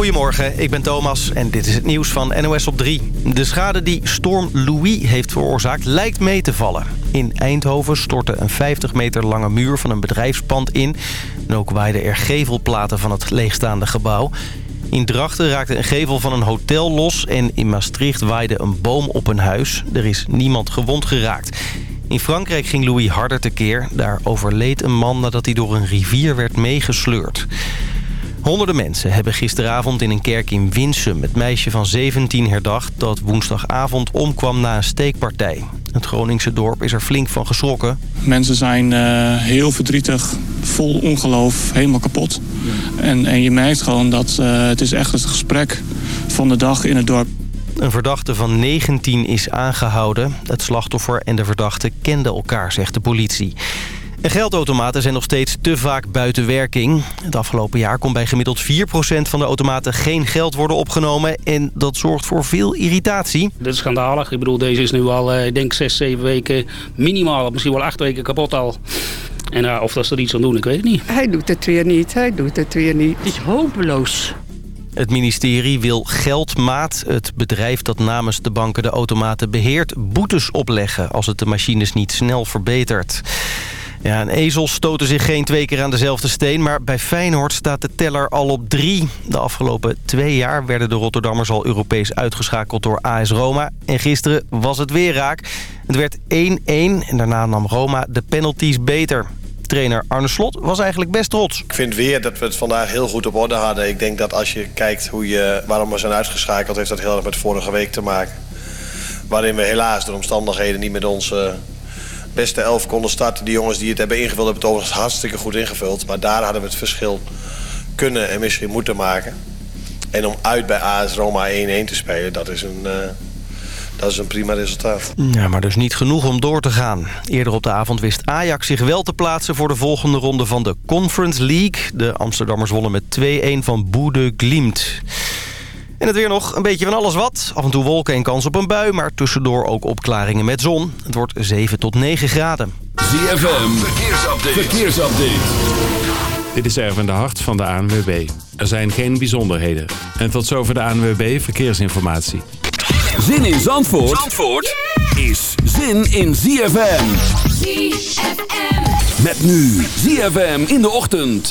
Goedemorgen, ik ben Thomas en dit is het nieuws van NOS op 3. De schade die storm Louis heeft veroorzaakt lijkt mee te vallen. In Eindhoven stortte een 50 meter lange muur van een bedrijfspand in. En ook waaiden er gevelplaten van het leegstaande gebouw. In Drachten raakte een gevel van een hotel los en in Maastricht waaide een boom op een huis. Er is niemand gewond geraakt. In Frankrijk ging Louis harder tekeer. Daar overleed een man nadat hij door een rivier werd meegesleurd. Honderden mensen hebben gisteravond in een kerk in Winsum... het meisje van 17 herdacht dat woensdagavond omkwam na een steekpartij. Het Groningse dorp is er flink van geschrokken. Mensen zijn uh, heel verdrietig, vol ongeloof, helemaal kapot. En, en je merkt gewoon dat uh, het is echt het gesprek van de dag in het dorp. Een verdachte van 19 is aangehouden. Het slachtoffer en de verdachte kenden elkaar, zegt de politie. En geldautomaten zijn nog steeds te vaak buiten werking. Het afgelopen jaar kon bij gemiddeld 4% van de automaten geen geld worden opgenomen. En dat zorgt voor veel irritatie. Dit is schandalig. Ik bedoel, deze is nu al, ik denk, 6, 7 weken minimaal, misschien wel 8 weken kapot al. En uh, of dat ze er iets aan doen, ik weet het niet. Hij doet het weer niet, hij doet het weer niet. Het is hopeloos. Het ministerie wil Geldmaat, het bedrijf dat namens de banken de automaten beheert, boetes opleggen als het de machines niet snel verbetert. Ja, een ezel stoten zich geen twee keer aan dezelfde steen... maar bij Feyenoord staat de teller al op drie. De afgelopen twee jaar werden de Rotterdammers al Europees uitgeschakeld door AS Roma. En gisteren was het weer raak. Het werd 1-1 en daarna nam Roma de penalties beter. Trainer Arne Slot was eigenlijk best trots. Ik vind weer dat we het vandaag heel goed op orde hadden. Ik denk dat als je kijkt hoe je, waarom we zijn uitgeschakeld... heeft dat heel erg met vorige week te maken. Waarin we helaas door omstandigheden niet met onze beste elf konden starten. Die jongens die het hebben ingevuld hebben het overigens hartstikke goed ingevuld. Maar daar hadden we het verschil kunnen en misschien moeten maken. En om uit bij AS Roma 1-1 te spelen, dat is een... Uh, dat is een prima resultaat. Ja, maar dus niet genoeg om door te gaan. Eerder op de avond wist Ajax zich wel te plaatsen... voor de volgende ronde van de Conference League. De Amsterdammers wonnen met 2-1 van Boede Glimt. En het weer nog een beetje van alles wat. Af en toe wolken en kans op een bui, maar tussendoor ook opklaringen met zon. Het wordt 7 tot 9 graden. ZFM, verkeersupdate. verkeersupdate. Dit is Erwin de Hart van de ANWB. Er zijn geen bijzonderheden. En tot zover de ANWB Verkeersinformatie. Zin in Zandvoort, Zandvoort is zin in ZFM. ZFM. Met nu ZFM in de ochtend.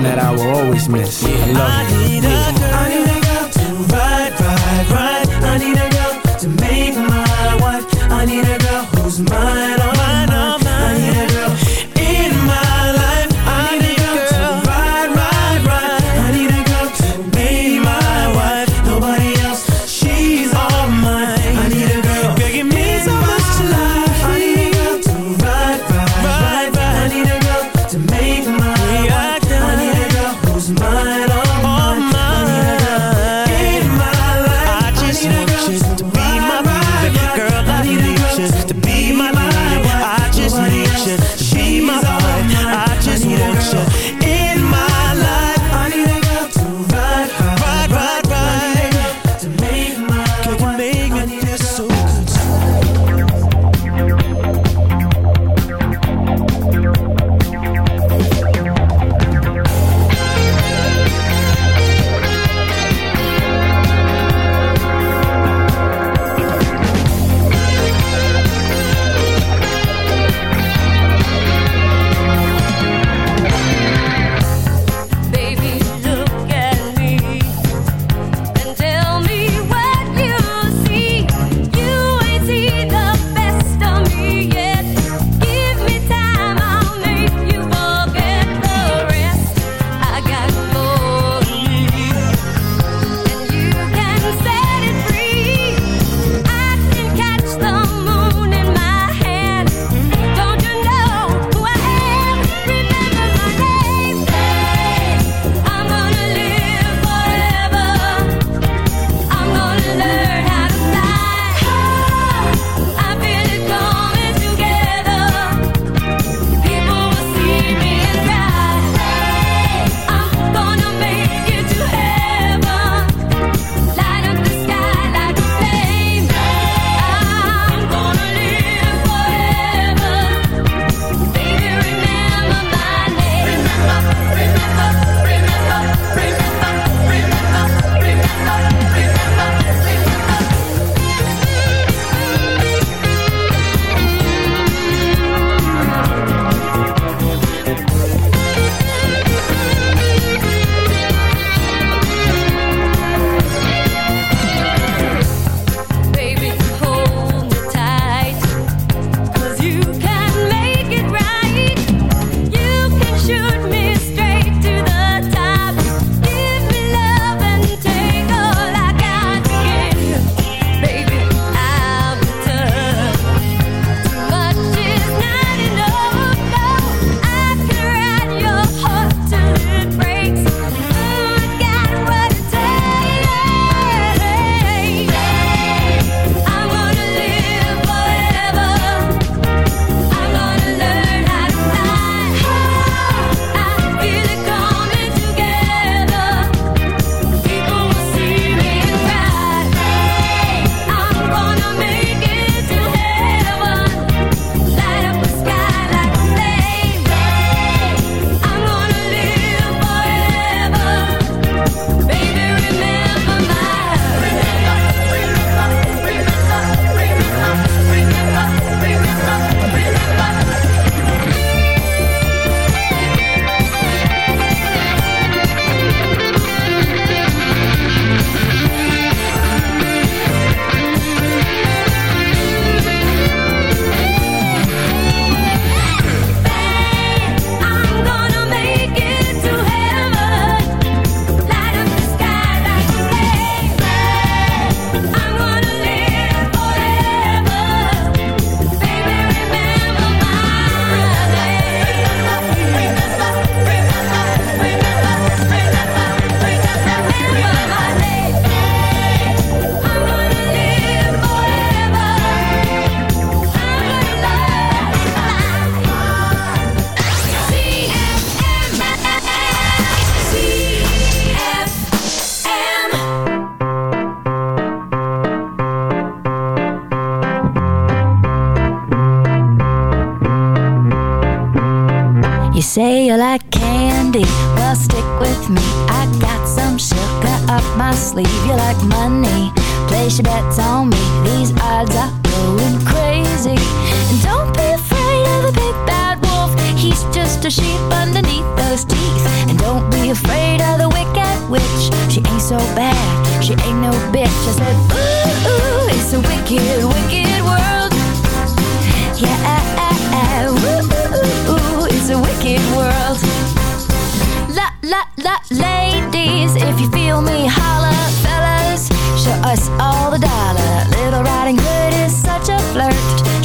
that I will always miss. I love. I need a girl, I need a girl to ride, ride, ride. I need a girl to make my wife. I need a girl who's mine, oh mine.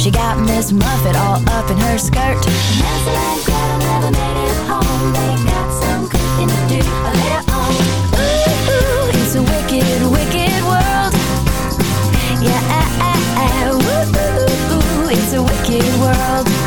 She got Miss Muffet all up in her skirt. Nancy and Gretel never made it home. They got some cooking to do later on. Ooh, ooh, it's a wicked, wicked world. Yeah, ah. Ooh, ooh, ooh, it's a wicked world.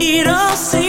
It all seems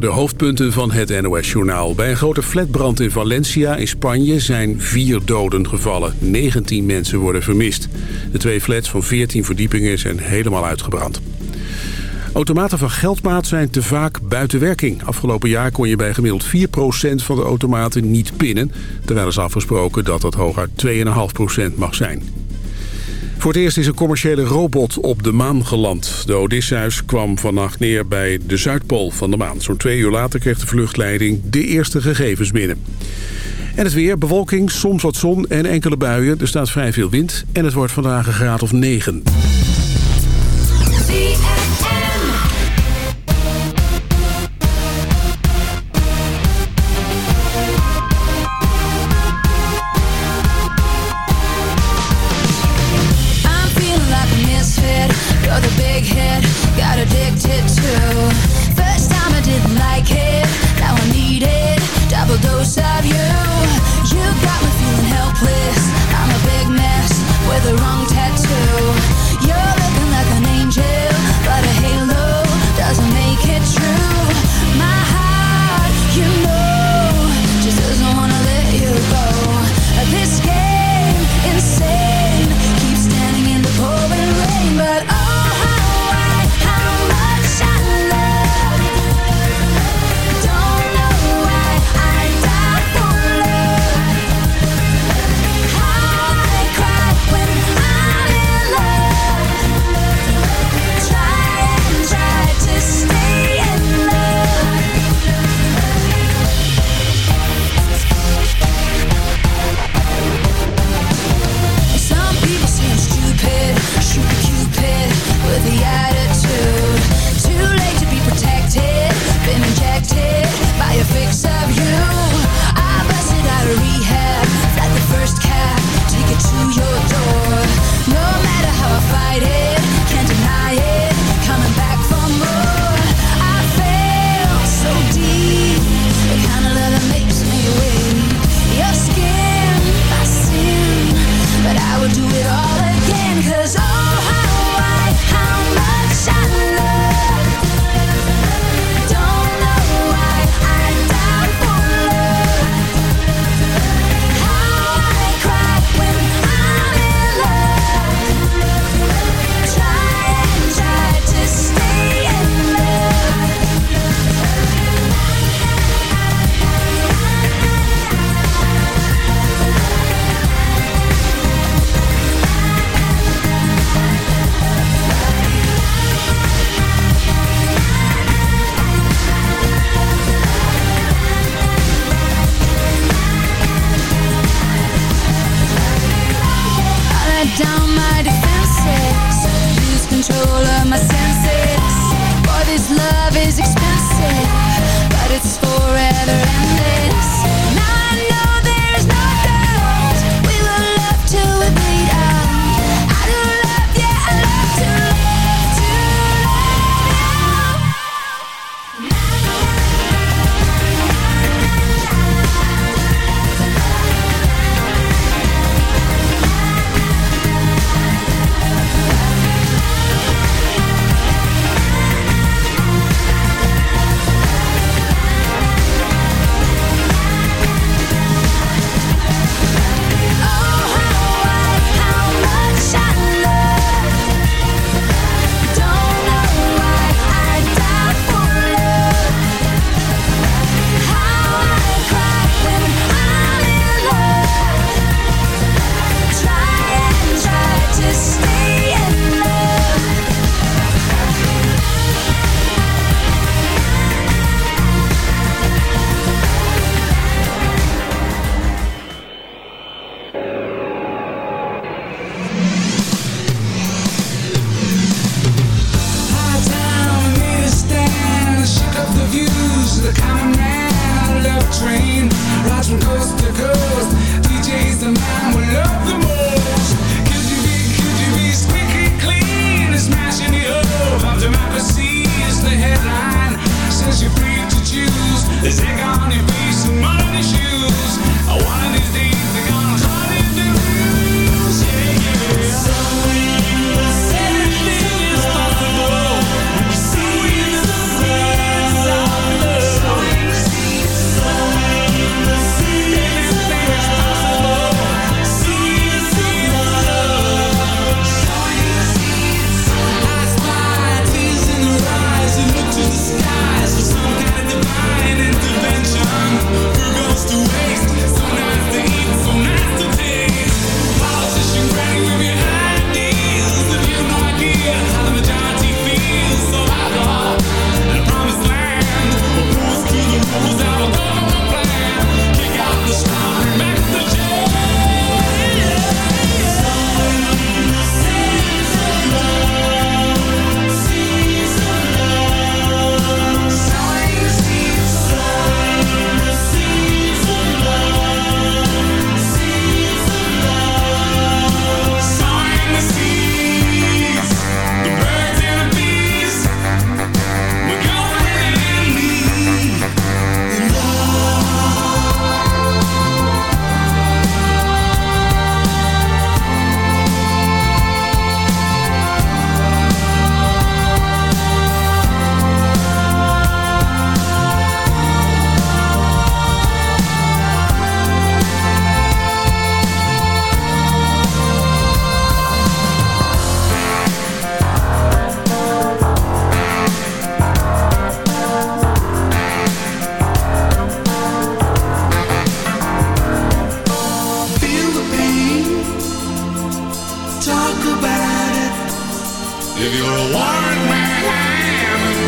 de hoofdpunten van het NOS-journaal. Bij een grote flatbrand in Valencia in Spanje zijn vier doden gevallen. 19 mensen worden vermist. De twee flats van 14 verdiepingen zijn helemaal uitgebrand. Automaten van geldmaat zijn te vaak buiten werking. Afgelopen jaar kon je bij gemiddeld 4% van de automaten niet pinnen... terwijl is afgesproken dat dat hooguit 2,5% mag zijn. Voor het eerst is een commerciële robot op de maan geland. De Odysseus kwam vannacht neer bij de Zuidpool van de maan. Zo'n twee uur later kreeg de vluchtleiding de eerste gegevens binnen. En het weer, bewolking, soms wat zon en enkele buien. Er staat vrij veel wind en het wordt vandaag een graad of 9. Choose. Talk about it. If you're a warrant man,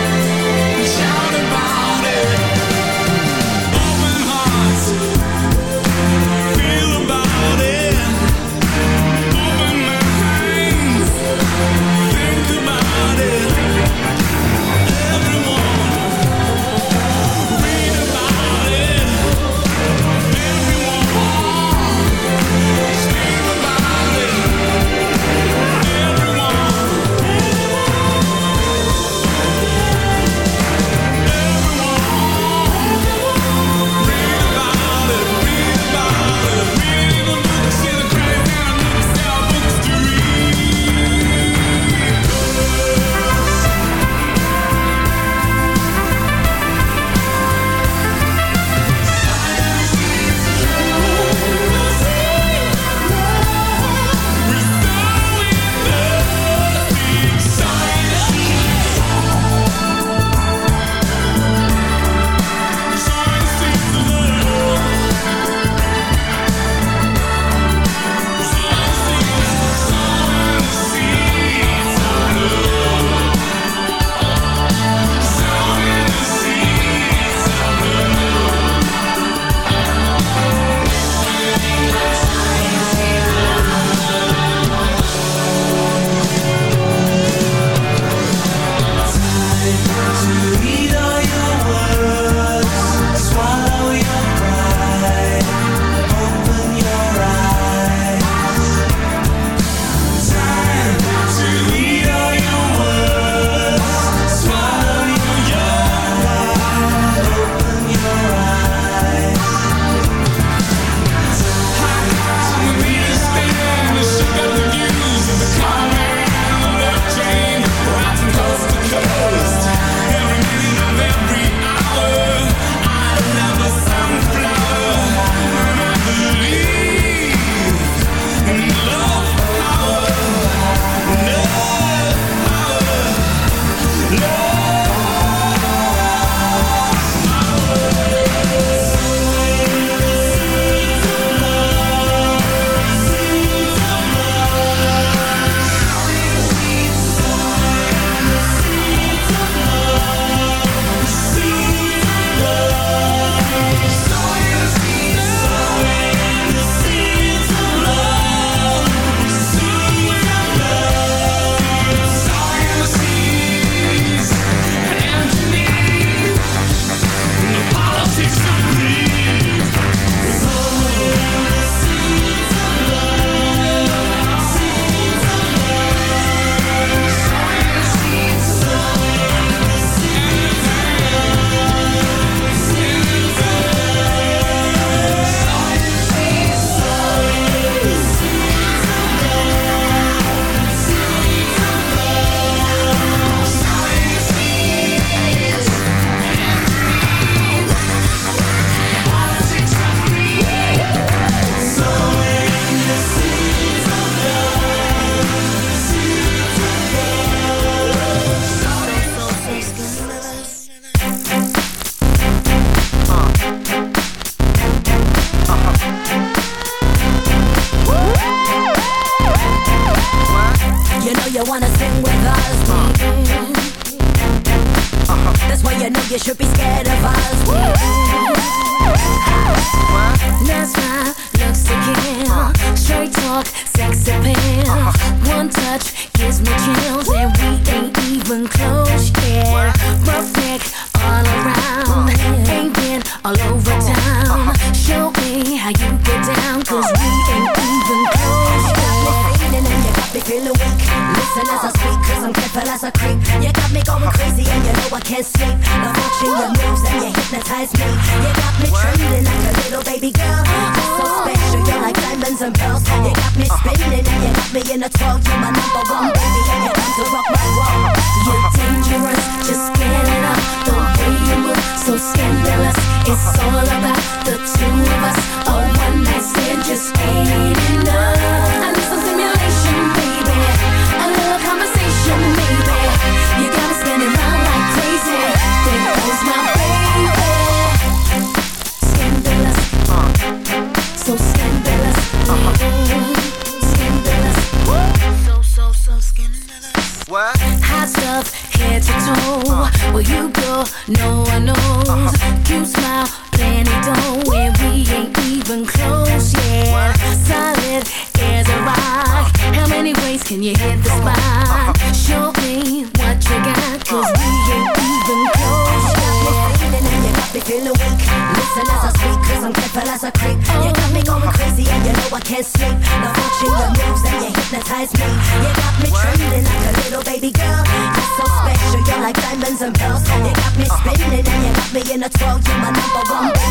me in a twirl. You're my number one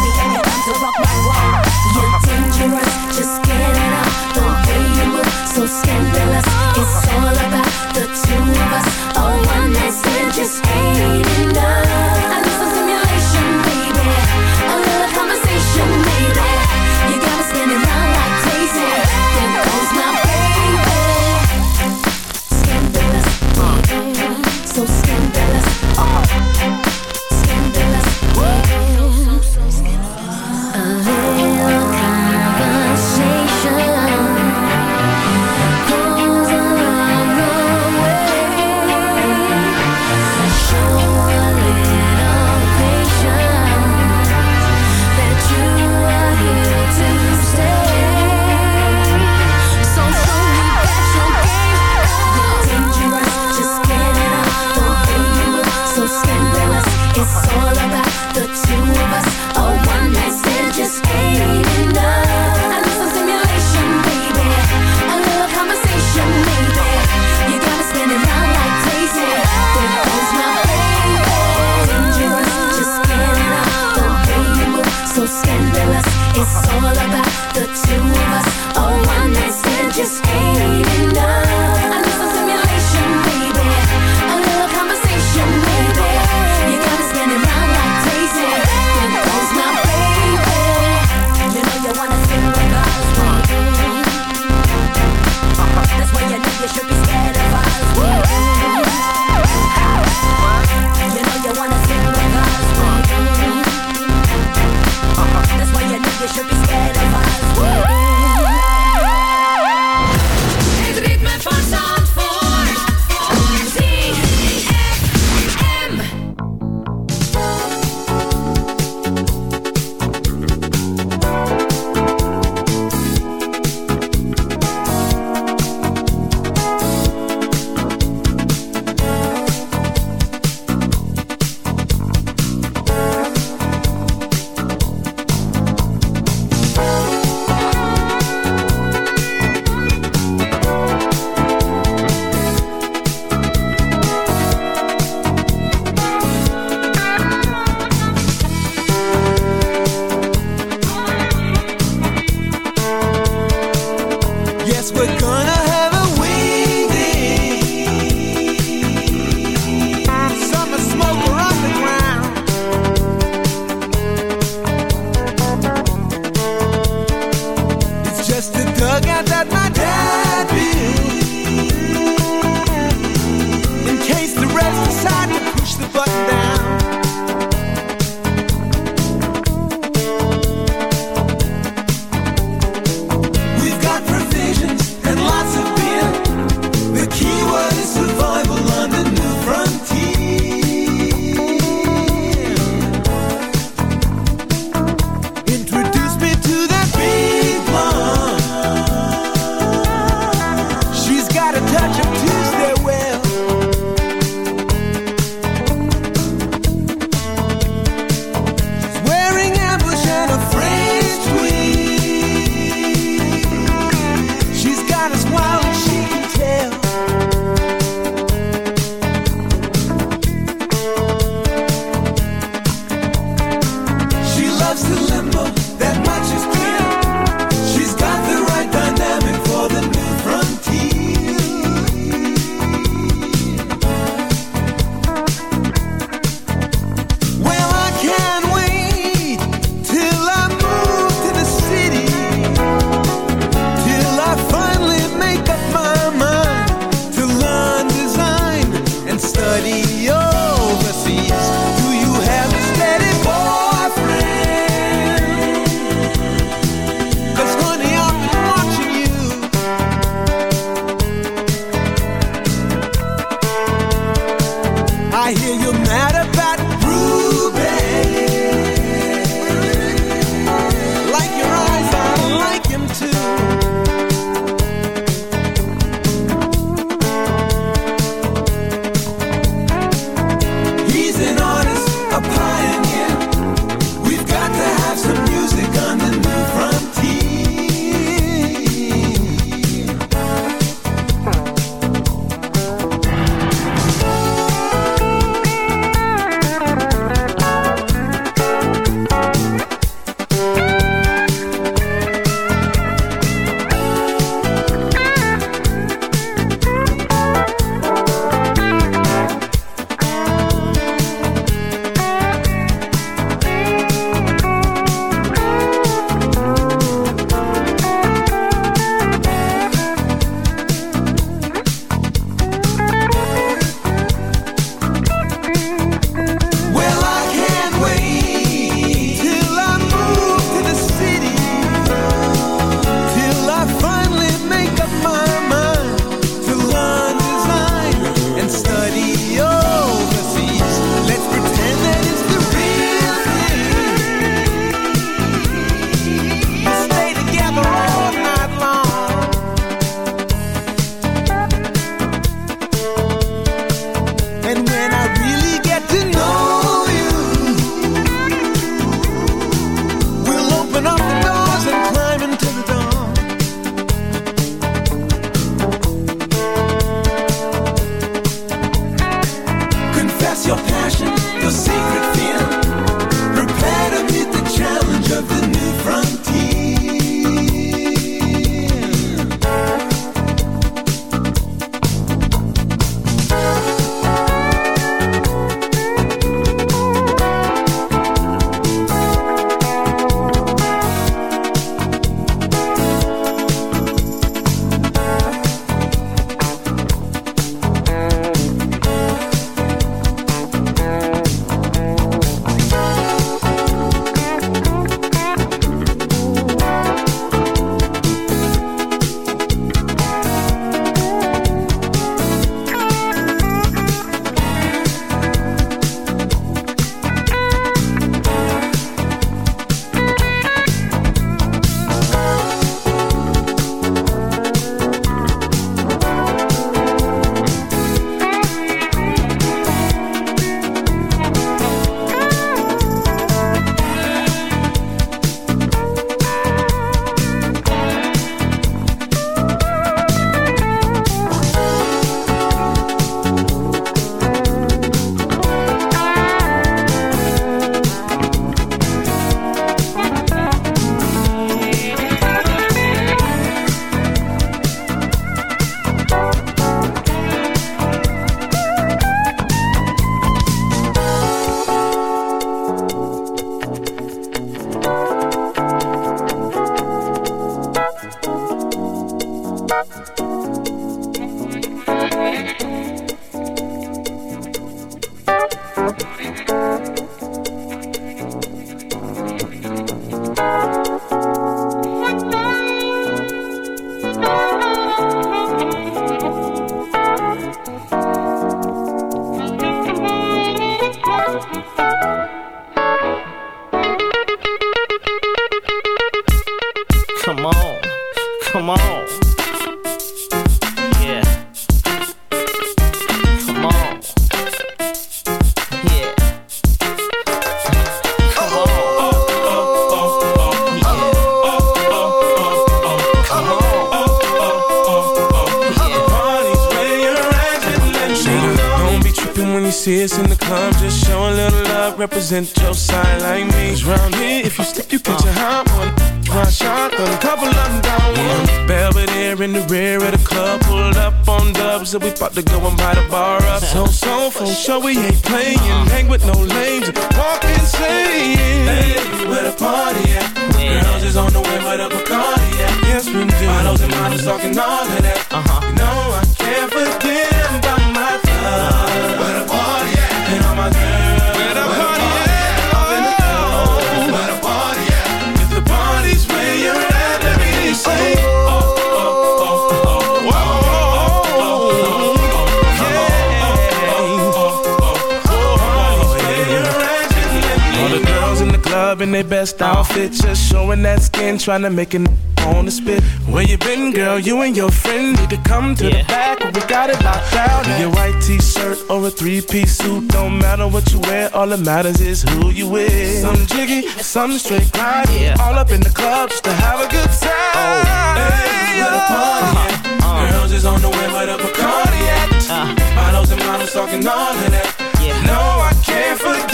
in their best outfit, just showing that skin, trying to make it on the spit. Where you been, girl? You and your friend need to come to the back. We got it locked down. In your white t-shirt or a three-piece suit, don't matter what you wear. All that matters is who you with. Some jiggy, some straight grind. All up in the club just to have a good time. Oh. Hey, where the uh-huh. party at? Girls is on the way, where the Bacardi at? Uh-huh. Models and models talking all of that. No, I can't forget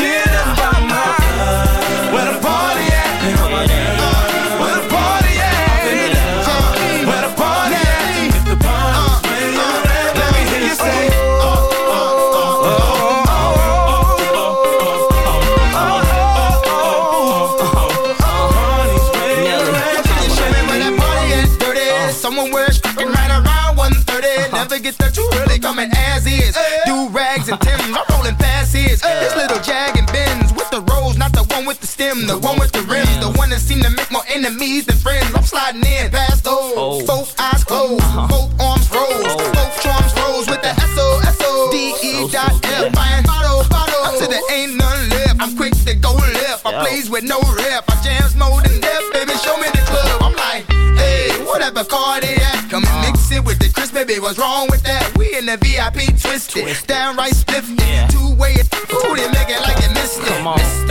你好？Enemies than friends. I'm sliding in past those. Oh. Both eyes closed, uh-huh. both arms oh. rose, both drums rose with the S O S O D E dot F. Buying bottle, bottle, till there ain't none left. I'm quick to go left. I plays with no rep. I jams more than death, baby. Show me the club. I'm like, hey, whatever car they at. Come and mix it with the Chris, baby. What's wrong with that? We in the VIP twisted, downright spiffed. Two way it, ooh, they make it like you missed it. Come on. Hey,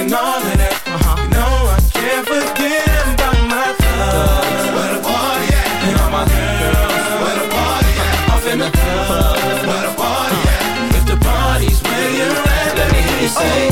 and all of that. You know I can't forget about my thug. Where the party at? And all my girls. Where the party at? Off in the club. Where the party at? If the party's where you're at, let me hear you say.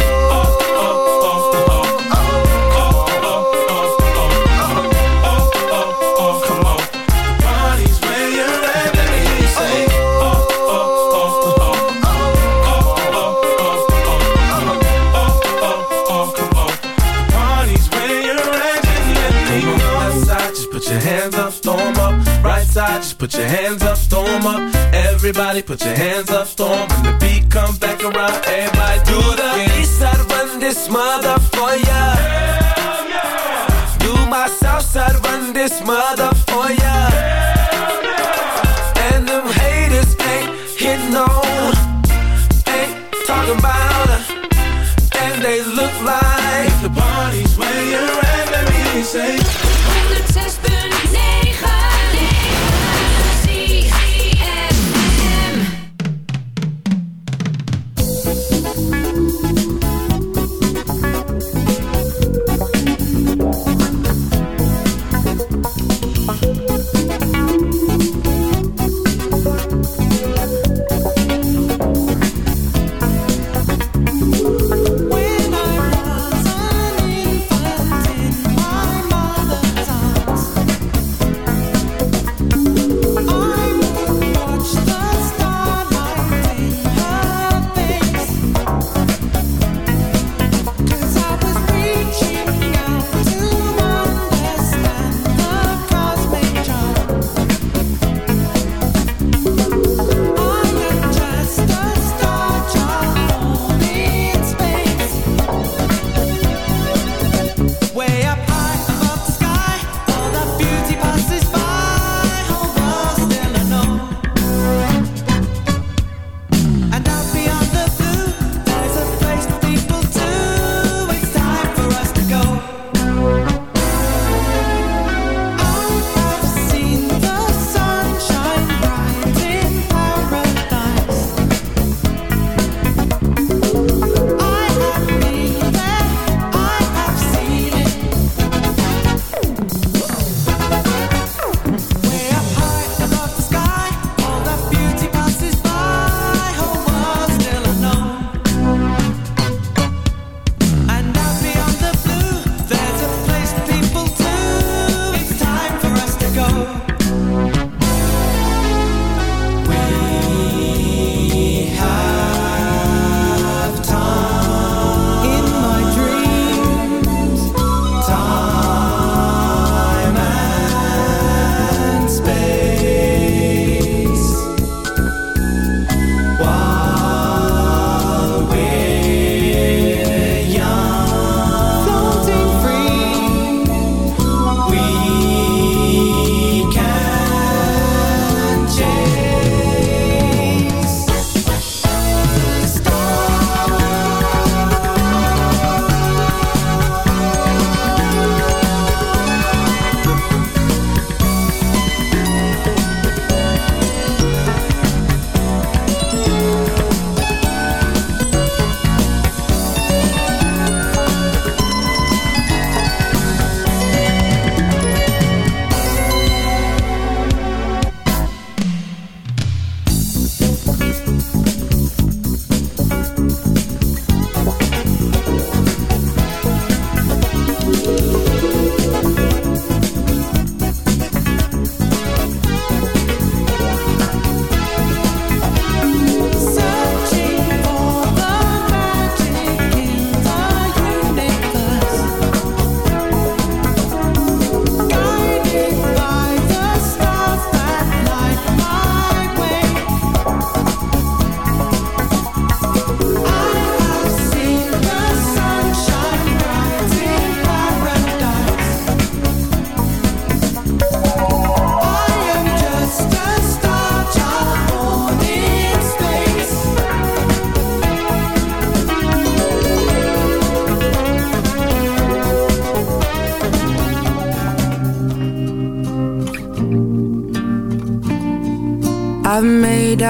Put your hands up, storm up. Everybody put your hands up, 'em. When the beat comes back around, everybody do the East side run this mother for ya. Do my south side run this mother for ya. And them haters ain't hitting on, ain't talking about. And they look like If the party's where you're at, let me say.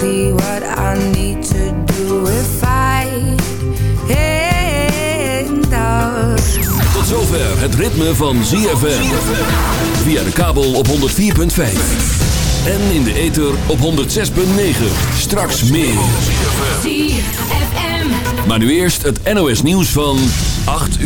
exactly what I need to do if I end up. Tot zover het ritme van ZFM. Via de kabel op 104.5. En in de ether op 106.9. Straks meer. ZFM. Maar nu eerst het NOS nieuws van 8 uur.